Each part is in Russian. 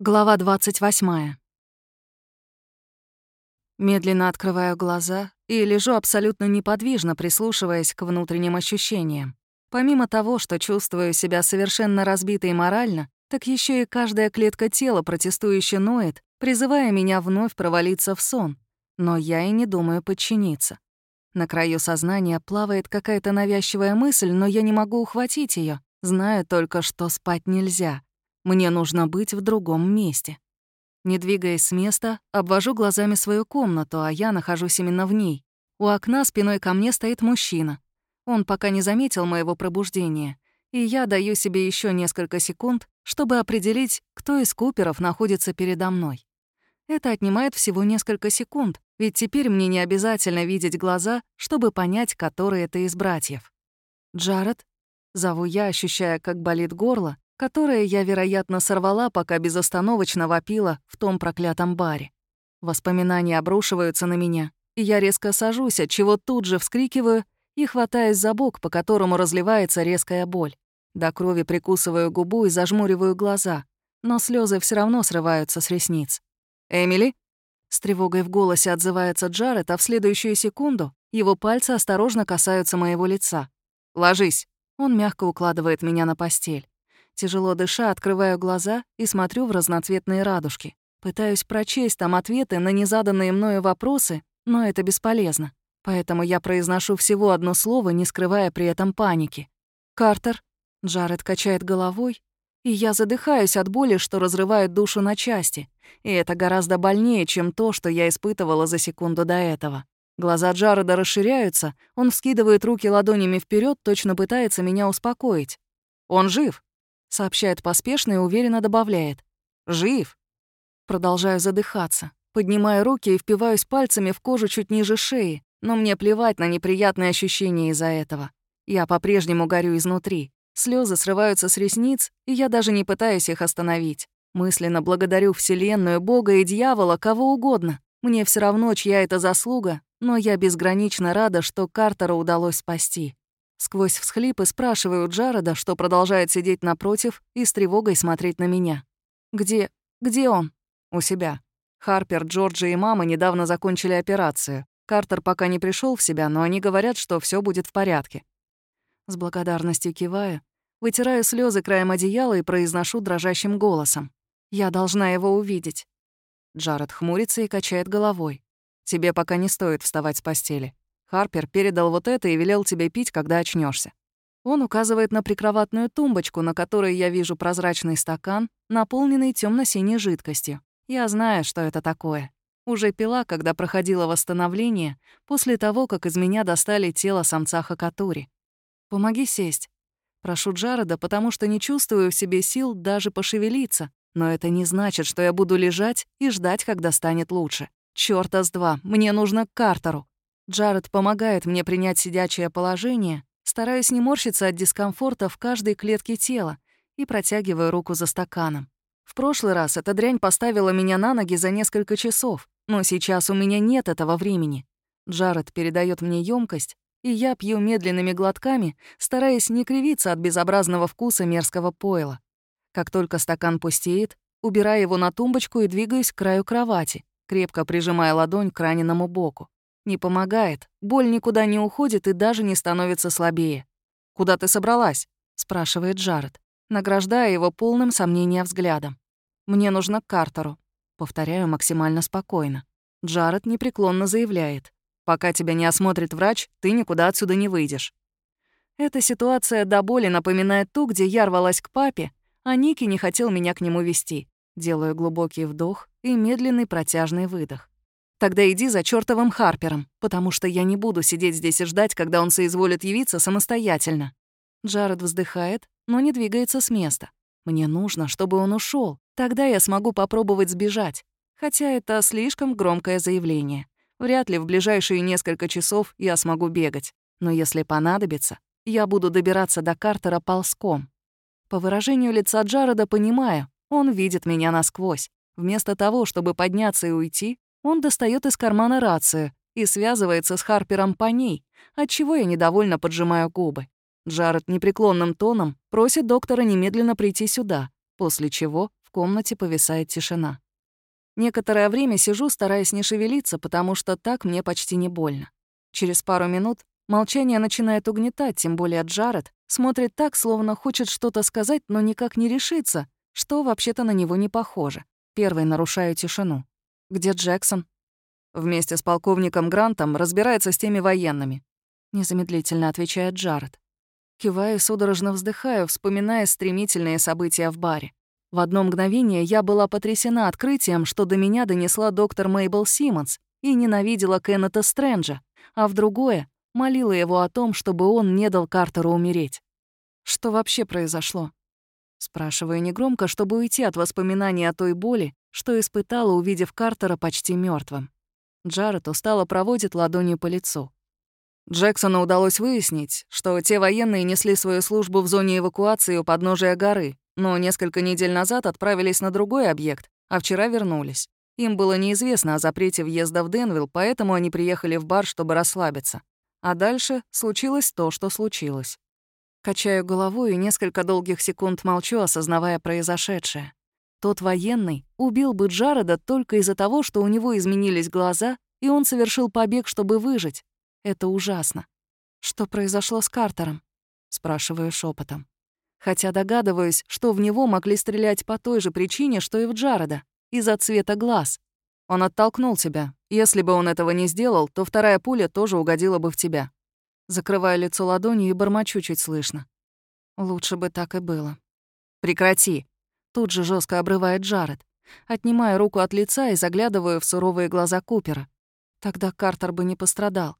Глава 28. Медленно открываю глаза и лежу абсолютно неподвижно, прислушиваясь к внутренним ощущениям. Помимо того, что чувствую себя совершенно разбитой морально, так еще и каждая клетка тела протестующе ноет, призывая меня вновь провалиться в сон. Но я и не думаю подчиниться. На краю сознания плавает какая-то навязчивая мысль, но я не могу ухватить ее, зная только, что спать нельзя — мне нужно быть в другом месте. Не двигаясь с места, обвожу глазами свою комнату, а я нахожусь именно в ней. У окна спиной ко мне стоит мужчина. Он пока не заметил моего пробуждения, и я даю себе еще несколько секунд, чтобы определить, кто из Куперов находится передо мной. Это отнимает всего несколько секунд, ведь теперь мне не обязательно видеть глаза, чтобы понять, который это из братьев. «Джаред?» — зову я, ощущая, как болит горло, которое я, вероятно, сорвала, пока безостановочно вопила в том проклятом баре. Воспоминания обрушиваются на меня, и я резко сажусь, от чего тут же вскрикиваю и хватаюсь за бок, по которому разливается резкая боль. До крови прикусываю губу и зажмуриваю глаза, но слезы все равно срываются с ресниц. «Эмили?» С тревогой в голосе отзывается Джаред, а в следующую секунду его пальцы осторожно касаются моего лица. «Ложись». Он мягко укладывает меня на постель. Тяжело дыша, открываю глаза и смотрю в разноцветные радужки. Пытаюсь прочесть там ответы на незаданные мною вопросы, но это бесполезно. Поэтому я произношу всего одно слово, не скрывая при этом паники. «Картер». Джаред качает головой, и я задыхаюсь от боли, что разрывает душу на части. И это гораздо больнее, чем то, что я испытывала за секунду до этого. Глаза Джареда расширяются, он вскидывает руки ладонями вперед, точно пытается меня успокоить. «Он жив», сообщает поспешно и уверенно добавляет. «Жив!» Продолжаю задыхаться. Поднимаю руки и впиваюсь пальцами в кожу чуть ниже шеи, но мне плевать на неприятные ощущения из-за этого. Я по-прежнему горю изнутри. Слезы срываются с ресниц, и я даже не пытаюсь их остановить. Мысленно благодарю Вселенную, Бога и дьявола, кого угодно. Мне все равно, чья это заслуга, но я безгранично рада, что Картера удалось спасти. Сквозь всхлипы спрашиваю Джареда, что продолжает сидеть напротив и с тревогой смотреть на меня. «Где... где он?» «У себя». Харпер, Джорджи и мама недавно закончили операцию. Картер пока не пришел в себя, но они говорят, что все будет в порядке. С благодарностью киваю, вытираю слезы краем одеяла и произношу дрожащим голосом. «Я должна его увидеть». Джаред хмурится и качает головой. «Тебе пока не стоит вставать с постели. Харпер передал вот это и велел тебе пить, когда очнешься. Он указывает на прикроватную тумбочку, на которой я вижу прозрачный стакан, наполненный темно синей жидкостью. Я знаю, что это такое. Уже пила, когда проходило восстановление, после того, как из меня достали тело самца Хакатури. «Помоги сесть». Прошу Джареда, потому что не чувствую в себе сил даже пошевелиться, но это не значит, что я буду лежать и ждать, когда станет лучше. Чёрта с два, мне нужно к Картеру. Джаред помогает мне принять сидячее положение, стараюсь не морщиться от дискомфорта в каждой клетке тела и протягиваю руку за стаканом. В прошлый раз эта дрянь поставила меня на ноги за несколько часов, но сейчас у меня нет этого времени. Джаред передает мне емкость, и я пью медленными глотками, стараясь не кривиться от безобразного вкуса мерзкого пойла. Как только стакан пустеет, убираю его на тумбочку и двигаюсь к краю кровати, крепко прижимая ладонь к раненому боку. Не помогает, боль никуда не уходит и даже не становится слабее. «Куда ты собралась?» — спрашивает Джаред, награждая его полным сомнения взглядом. «Мне нужно к Картеру», — повторяю максимально спокойно. Джаред непреклонно заявляет. «Пока тебя не осмотрит врач, ты никуда отсюда не выйдешь». Эта ситуация до боли напоминает ту, где я рвалась к папе, а Ники не хотел меня к нему вести. Делаю глубокий вдох и медленный протяжный выдох. Тогда иди за чертовым Харпером, потому что я не буду сидеть здесь и ждать, когда он соизволит явиться самостоятельно». Джаред вздыхает, но не двигается с места. «Мне нужно, чтобы он ушел. Тогда я смогу попробовать сбежать. Хотя это слишком громкое заявление. Вряд ли в ближайшие несколько часов я смогу бегать. Но если понадобится, я буду добираться до Картера ползком. По выражению лица Джареда понимаю, он видит меня насквозь. Вместо того, чтобы подняться и уйти, он достает из кармана рацию и связывается с Харпером по ней, отчего я недовольно поджимаю губы. Джаред непреклонным тоном просит доктора немедленно прийти сюда, после чего комнате повисает тишина. Некоторое время сижу, стараясь не шевелиться, потому что так мне почти не больно. Через пару минут молчание начинает угнетать, тем более Джаред смотрит так, словно хочет что-то сказать, но никак не решится, что вообще-то на него не похоже. Первый нарушаю тишину. «Где Джексон?» Вместе с полковником Грантом разбирается с теми военными. Незамедлительно отвечает Джаред. Киваю, судорожно вздыхаю, вспоминая стремительные события в баре. В одно мгновение я была потрясена открытием, что до меня донесла доктор Мейбл Симмонс и ненавидела Кеннета Стрэнджа, а в другое — молила его о том, чтобы он не дал Картеру умереть. Что вообще произошло? Спрашиваю негромко, чтобы уйти от воспоминаний о той боли, что испытала, увидев Картера почти мертвым. Джаред устало проводит ладонью по лицу. Джексону удалось выяснить, что те военные несли свою службу в зоне эвакуации у подножия горы, но несколько недель назад отправились на другой объект, а вчера вернулись. Им было неизвестно о запрете въезда в Денвилл, поэтому они приехали в бар, чтобы расслабиться. А дальше случилось то, что случилось. Качаю головой и несколько долгих секунд молчу, осознавая произошедшее. Тот военный убил бы Джареда только из-за того, что у него изменились глаза, и он совершил побег, чтобы выжить. Это ужасно. Что произошло с Картером? Спрашиваю шепотом. Хотя догадываюсь, что в него могли стрелять по той же причине, что и в Джареда, из-за цвета глаз. Он оттолкнул тебя. Если бы он этого не сделал, то вторая пуля тоже угодила бы в тебя. Закрываю лицо ладонью и бормочу чуть слышно. Лучше бы так и было. «Прекрати!» Тут же жестко обрывает Джаред. Отнимаю руку от лица и заглядываю в суровые глаза Купера. Тогда Картер бы не пострадал.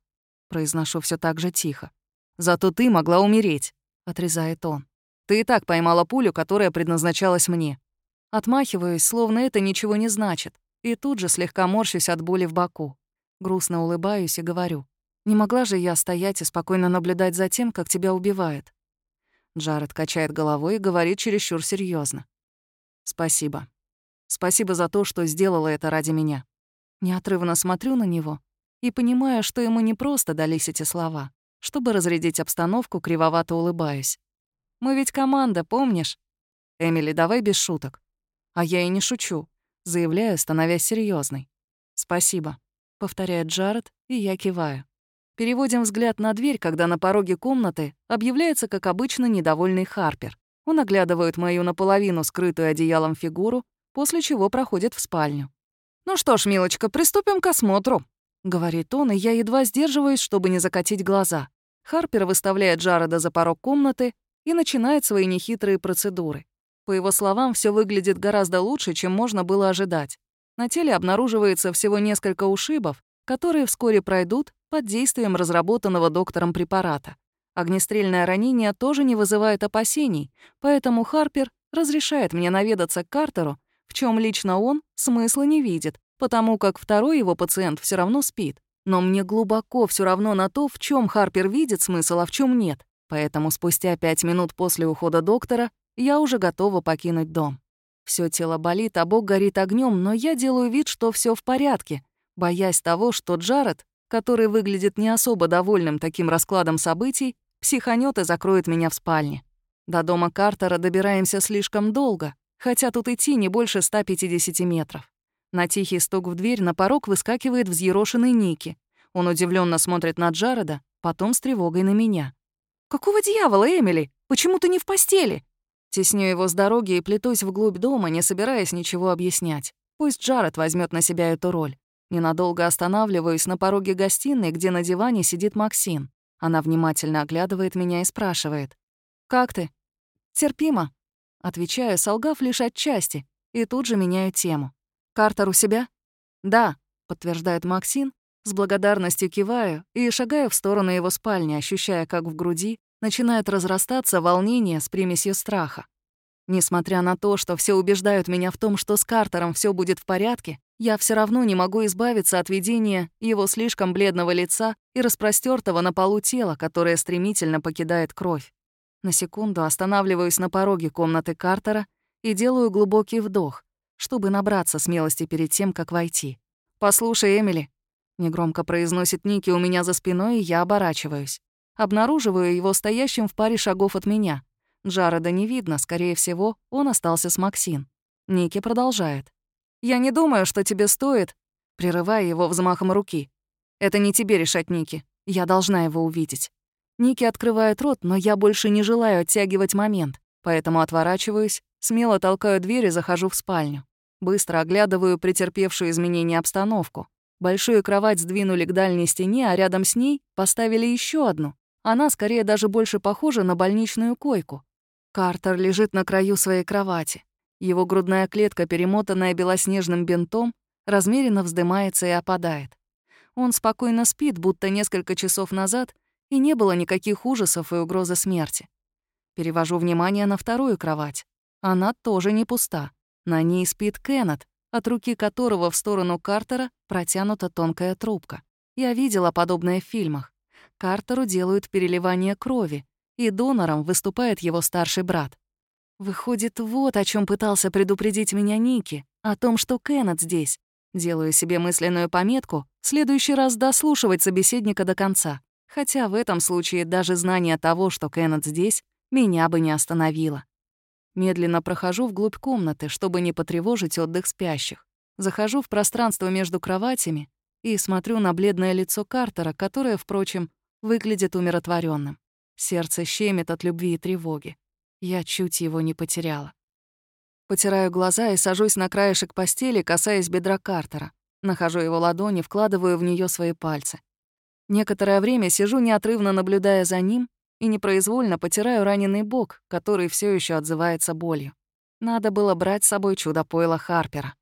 Произношу все так же тихо. «Зато ты могла умереть», — отрезает он. «Ты и так поймала пулю, которая предназначалась мне». Отмахиваюсь, словно это ничего не значит, и тут же слегка морщусь от боли в боку. Грустно улыбаюсь и говорю. Не могла же я стоять и спокойно наблюдать за тем, как тебя убивают. Джаред качает головой и говорит чересчур серьезно. «Спасибо. Спасибо за то, что сделала это ради меня». Неотрывно смотрю на него и понимаю, что ему не просто дались эти слова. Чтобы разрядить обстановку, кривовато улыбаюсь. «Мы ведь команда, помнишь?» «Эмили, давай без шуток». «А я и не шучу», — заявляю, становясь серьезной. «Спасибо», — повторяет Джаред, и я киваю. Переводим взгляд на дверь, когда на пороге комнаты объявляется, как обычно, недовольный Харпер. Он оглядывает мою наполовину скрытую одеялом фигуру, после чего проходит в спальню. «Ну что ж, милочка, приступим к осмотру», — говорит он, и я едва сдерживаюсь, чтобы не закатить глаза. Харпер выставляет Джареда за порог комнаты и начинает свои нехитрые процедуры. По его словам, все выглядит гораздо лучше, чем можно было ожидать. На теле обнаруживается всего несколько ушибов, которые вскоре пройдут под действием разработанного доктором препарата. Огнестрельное ранение тоже не вызывает опасений, поэтому Харпер разрешает мне наведаться к Картеру, в чем лично он смысла не видит, потому как второй его пациент все равно спит. Но мне глубоко все равно на то, в чем Харпер видит смысл, а в чем нет. Поэтому спустя пять минут после ухода доктора я уже готова покинуть дом. Все тело болит, а бок горит огнем, но я делаю вид, что все в порядке, боясь того, что Джаред который выглядит не особо довольным таким раскладом событий, психанет и закроет меня в спальне. До дома Картера добираемся слишком долго, хотя тут идти не больше 150 метров. На тихий стук в дверь на порог выскакивает взъерошенный Ники. Он удивленно смотрит на Джареда, потом с тревогой на меня. «Какого дьявола, Эмили? Почему ты не в постели?» Тесню его с дороги и плетусь вглубь дома, не собираясь ничего объяснять. Пусть Джаред возьмет на себя эту роль. Ненадолго останавливаюсь на пороге гостиной, где на диване сидит Максин. Она внимательно оглядывает меня и спрашивает. «Как ты?» «Терпимо», — отвечаю, солгав лишь отчасти, и тут же меняю тему. «Картер у себя?» «Да», — подтверждает Максин, с благодарностью киваю и шагаю в сторону его спальни, ощущая, как в груди начинает разрастаться волнение с примесью страха. Несмотря на то, что все убеждают меня в том, что с Картером все будет в порядке, я все равно не могу избавиться от видения его слишком бледного лица и распростертого на полу тела, которое стремительно покидает кровь. На секунду останавливаюсь на пороге комнаты Картера и делаю глубокий вдох, чтобы набраться смелости перед тем, как войти. «Послушай, Эмили», — негромко произносит Ники у меня за спиной, и я оборачиваюсь. Обнаруживаю его стоящим в паре шагов от меня. Джареда не видно, скорее всего, он остался с Максин. Ники продолжает. «Я не думаю, что тебе стоит...» Прерывая его взмахом руки. «Это не тебе решать, Ники. Я должна его увидеть». Ники открывает рот, но я больше не желаю оттягивать момент, поэтому отворачиваюсь, смело толкаю дверь и захожу в спальню. Быстро оглядываю претерпевшую изменения обстановку. Большую кровать сдвинули к дальней стене, а рядом с ней поставили еще одну. Она скорее даже больше похожа на больничную койку. Картер лежит на краю своей кровати. Его грудная клетка, перемотанная белоснежным бинтом, размеренно вздымается и опадает. Он спокойно спит, будто несколько часов назад, и не было никаких ужасов и угрозы смерти. Перевожу внимание на вторую кровать. Она тоже не пуста. На ней спит Кеннет, от руки которого в сторону Картера протянута тонкая трубка. Я видела подобное в фильмах. Картеру делают переливание крови, и донором выступает его старший брат. Выходит, вот о чем пытался предупредить меня Ники, о том, что Кеннет здесь. Делаю себе мысленную пометку в следующий раз дослушивать собеседника до конца. Хотя в этом случае даже знание того, что Кеннет здесь, меня бы не остановило. Медленно прохожу вглубь комнаты, чтобы не потревожить отдых спящих. Захожу в пространство между кроватями и смотрю на бледное лицо Картера, которое, впрочем, выглядит умиротворенным. Сердце щемит от любви и тревоги. Я чуть его не потеряла. Потираю глаза и сажусь на краешек постели, касаясь бедра Картера. Нахожу его ладони, вкладываю в нее свои пальцы. Некоторое время сижу, неотрывно наблюдая за ним, и непроизвольно потираю раненый бок, который все еще отзывается болью. Надо было брать с собой чудо пойла Харпера.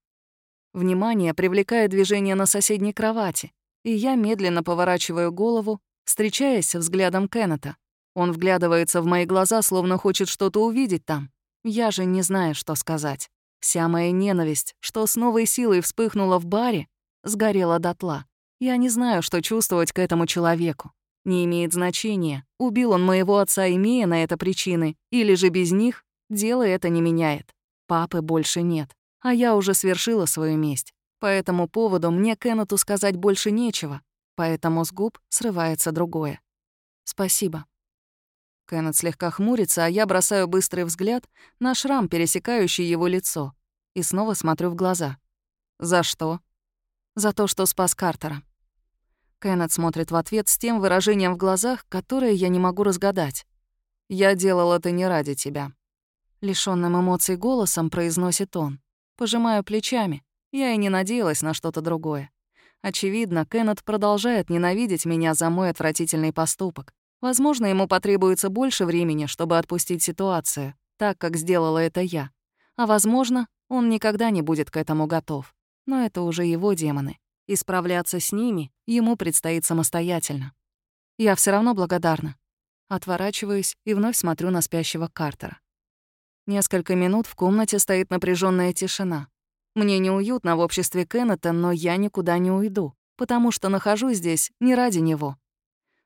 Внимание привлекает движение на соседней кровати, и я медленно поворачиваю голову, встречаясь взглядом Кеннета. Он вглядывается в мои глаза, словно хочет что-то увидеть там. Я же не знаю, что сказать. Вся моя ненависть, что с новой силой вспыхнула в баре, сгорела дотла. Я не знаю, что чувствовать к этому человеку. Не имеет значения, убил он моего отца, имея на это причины, или же без них, дело это не меняет. Папы больше нет, а я уже свершила свою месть. По этому поводу мне Кеннету сказать больше нечего, поэтому с губ срывается другое. «Спасибо». Кеннет слегка хмурится, а я бросаю быстрый взгляд на шрам, пересекающий его лицо, и снова смотрю в глаза. «За что?» «За то, что спас Картера». Кеннет смотрит в ответ с тем выражением в глазах, которое я не могу разгадать. «Я делал это не ради тебя». Лишённым эмоций голосом произносит он. Пожимаю плечами. Я и не надеялась на что-то другое. Очевидно, Кеннет продолжает ненавидеть меня за мой отвратительный поступок. Возможно, ему потребуется больше времени, чтобы отпустить ситуацию, так, как сделала это я. А возможно, он никогда не будет к этому готов. Но это уже его демоны и справляться с ними ему предстоит самостоятельно. Я все равно благодарна. Отворачиваюсь и вновь смотрю на спящего Картера. Несколько минут в комнате стоит напряженная тишина. Мне неуютно в обществе Кеннета, но я никуда не уйду, потому что нахожусь здесь не ради него.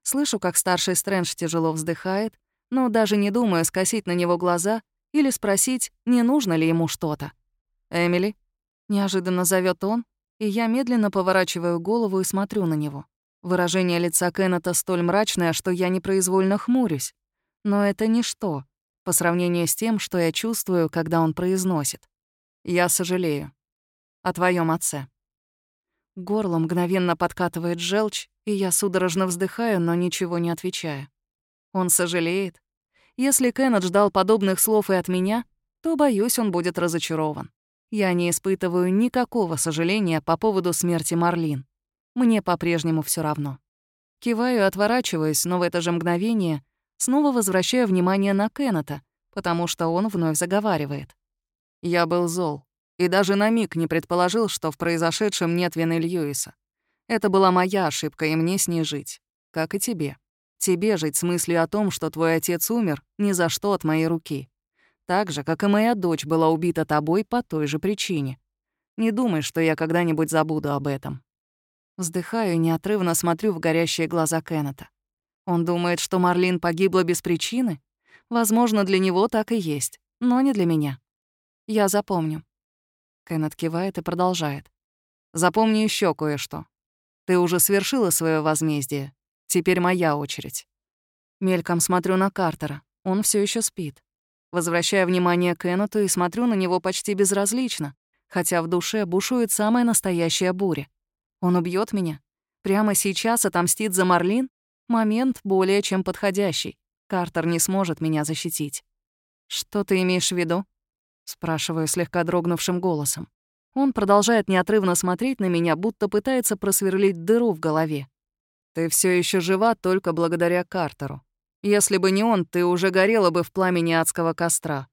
Слышу, как старший Стрэндж тяжело вздыхает, но даже не думаю скосить на него глаза или спросить, не нужно ли ему что-то. «Эмили?» — неожиданно зовет он, и я медленно поворачиваю голову и смотрю на него. Выражение лица Кеннета столь мрачное, что я непроизвольно хмурюсь. Но это ничто по сравнению с тем, что я чувствую, когда он произносит. «Я сожалею. О твоем отце». Горло мгновенно подкатывает желчь, и я судорожно вздыхаю, но ничего не отвечаю. Он сожалеет. Если Кеннет ждал подобных слов и от меня, то, боюсь, он будет разочарован. Я не испытываю никакого сожаления по поводу смерти Марлин. Мне по-прежнему все равно. Киваю отворачиваюсь, но в это же мгновение снова возвращаю внимание на Кеннета, потому что он вновь заговаривает. Я был зол и даже на миг не предположил, что в произошедшем нет вины Льюиса. Это была моя ошибка, и мне с ней жить. Как и тебе. Тебе жить с мыслью о том, что твой отец умер ни за что от моей руки. Так же, как и моя дочь была убита тобой по той же причине. Не думай, что я когда-нибудь забуду об этом. Вздыхаю и неотрывно смотрю в горящие глаза Кеннета. Он думает, что Марлин погибла без причины? Возможно, для него так и есть, но не для меня. Я запомню. Кеннет кивает и продолжает. Запомни еще кое-что. Ты уже свершила свое возмездие. Теперь моя очередь. Мельком смотрю на Картера. Он все еще спит. Возвращаю внимание Кеннету и смотрю на него почти безразлично, хотя в душе бушует самая настоящая буря. Он убьет меня? Прямо сейчас отомстит за Марлин? Момент более чем подходящий. Картер не сможет меня защитить. «Что ты имеешь в виду?» — спрашиваю слегка дрогнувшим голосом. Он продолжает неотрывно смотреть на меня, будто пытается просверлить дыру в голове. «Ты все еще жива только благодаря Картеру. Если бы не он, ты уже горела бы в пламени адского костра.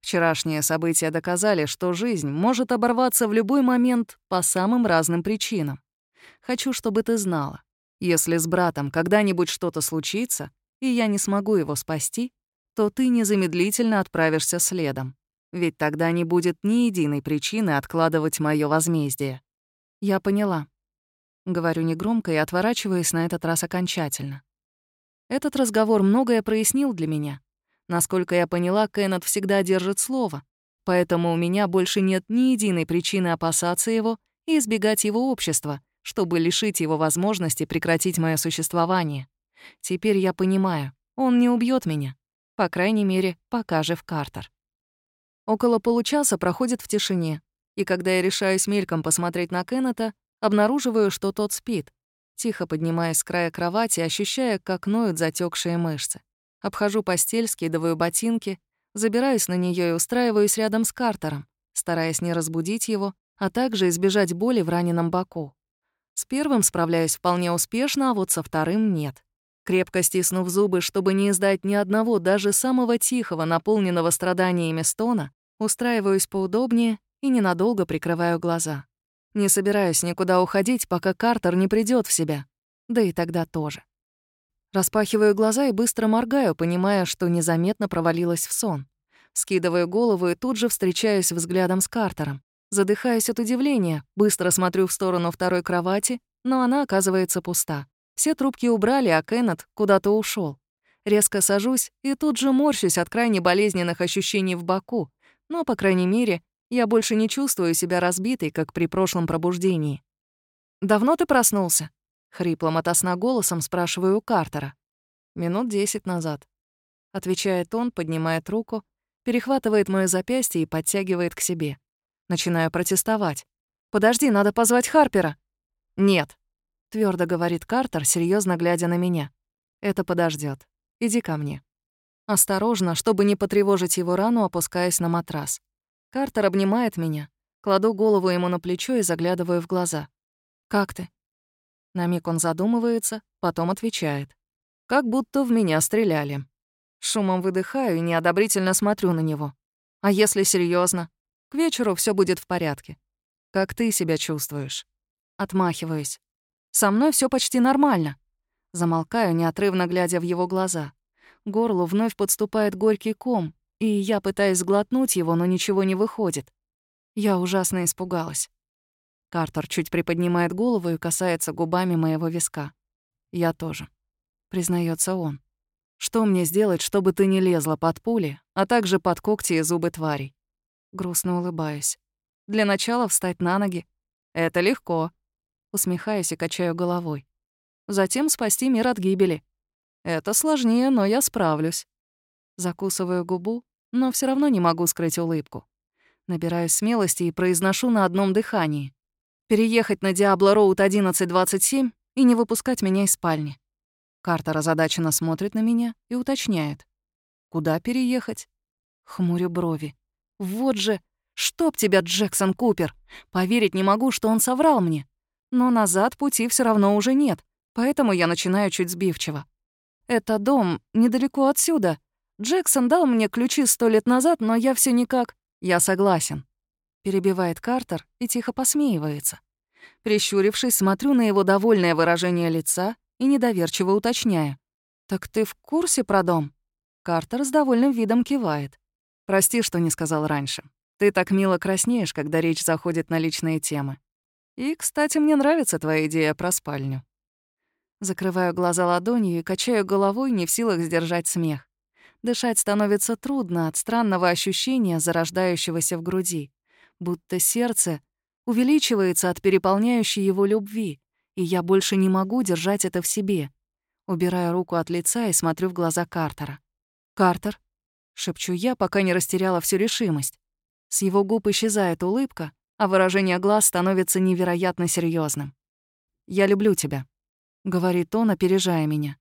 Вчерашние события доказали, что жизнь может оборваться в любой момент по самым разным причинам. Хочу, чтобы ты знала, если с братом когда-нибудь что-то случится, и я не смогу его спасти, то ты незамедлительно отправишься следом. Ведь тогда не будет ни единой причины откладывать мое возмездие. Я поняла. Говорю негромко и отворачиваюсь на этот раз окончательно. Этот разговор многое прояснил для меня. Насколько я поняла, Кеннет всегда держит слово, поэтому у меня больше нет ни единой причины опасаться его и избегать его общества, чтобы лишить его возможности прекратить мое существование. Теперь я понимаю, он не убьет меня. По крайней мере, пока жив Картер. Около получаса проходит в тишине, и когда я решаюсь мельком посмотреть на Кеннета, обнаруживаю, что тот спит, тихо поднимаясь с края кровати, ощущая, как ноют затекшие мышцы. Обхожу постель, скидываю ботинки, забираюсь на нее и устраиваюсь рядом с Картером, стараясь не разбудить его, а также избежать боли в раненом боку. С первым справляюсь вполне успешно, а вот со вторым — нет. Крепко стиснув зубы, чтобы не издать ни одного, даже самого тихого, наполненного страданиями стона, устраиваюсь поудобнее и ненадолго прикрываю глаза. Не собираюсь никуда уходить, пока Картер не придет в себя. Да и тогда тоже. Распахиваю глаза и быстро моргаю, понимая, что незаметно провалилась в сон. Скидываю голову и тут же встречаюсь взглядом с Картером. Задыхаясь от удивления, быстро смотрю в сторону второй кровати, но она оказывается пуста. Все трубки убрали, а Кеннет куда-то ушел. Резко сажусь и тут же морщусь от крайне болезненных ощущений в боку, но, по крайней мере, я больше не чувствую себя разбитой, как при прошлом пробуждении. «Давно ты проснулся?» — хриплым от голосом спрашиваю у Картера. «Минут десять назад», — отвечает он, поднимает руку, перехватывает моё запястье и подтягивает к себе. Начинаю протестовать. «Подожди, надо позвать Харпера». «Нет», — твердо говорит Картер, серьезно глядя на меня. «Это подождет. Иди ко мне». Осторожно, чтобы не потревожить его рану, опускаясь на матрас. Картер обнимает меня. Кладу голову ему на плечо и заглядываю в глаза. «Как ты?» На миг он задумывается, потом отвечает. «Как будто в меня стреляли». Шумом выдыхаю и неодобрительно смотрю на него. «А если серьезно? К вечеру все будет в порядке. Как ты себя чувствуешь?» Отмахиваюсь. «Со мной все почти нормально». Замолкаю, неотрывно глядя в его глаза. Горлу вновь подступает горький ком, и я пытаюсь сглотнуть его, но ничего не выходит. Я ужасно испугалась. Картер чуть приподнимает голову и касается губами моего виска. Я тоже. Признается он. Что мне сделать, чтобы ты не лезла под пули, а также под когти и зубы тварей? Грустно улыбаюсь. Для начала встать на ноги. Это легко. Усмехаюсь и качаю головой. Затем спасти мир от гибели. Это сложнее, но я справлюсь. Закусываю губу, но все равно не могу скрыть улыбку. Набираю смелости и произношу на одном дыхании. Переехать на Диабло Роуд 1127 и не выпускать меня из спальни. Картер озадаченно смотрит на меня и уточняет. «Куда переехать?» Хмурю брови. «Вот же! Чтоб тебя, Джексон Купер! Поверить не могу, что он соврал мне. Но назад пути все равно уже нет, поэтому я начинаю чуть сбивчиво. Это дом недалеко отсюда, Джексон дал мне ключи сто лет назад, но я все никак... Я согласен. Перебивает Картер и тихо посмеивается. Прищурившись, смотрю на его довольное выражение лица и недоверчиво уточняю. «Так ты в курсе про дом?» Картер с довольным видом кивает. «Прости, что не сказал раньше. Ты так мило краснеешь, когда речь заходит на личные темы. И, кстати, мне нравится твоя идея про спальню». Закрываю глаза ладонью и качаю головой, не в силах сдержать смех. Дышать становится трудно от странного ощущения, зарождающегося в груди, будто сердце увеличивается от переполняющей его любви, и я больше не могу держать это в себе. Убираю руку от лица и смотрю в глаза Картера. «Картер?» Шепчу я, пока не растеряла всю решимость. С его губ исчезает улыбка, а выражение глаз становится невероятно серьезным. «Я люблю тебя», — говорит он, опережая меня.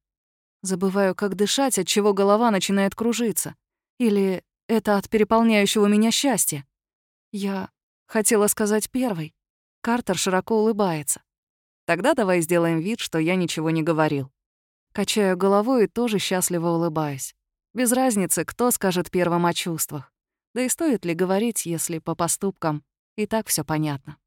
Забываю, как дышать, от чего голова начинает кружиться. Или это от переполняющего меня счастья. Я хотела сказать первой. Картер широко улыбается. Тогда давай сделаем вид, что я ничего не говорил. Качаю головой и тоже счастливо улыбаюсь. Без разницы, кто скажет первым о чувствах. Да и стоит ли говорить, если по поступкам и так все понятно.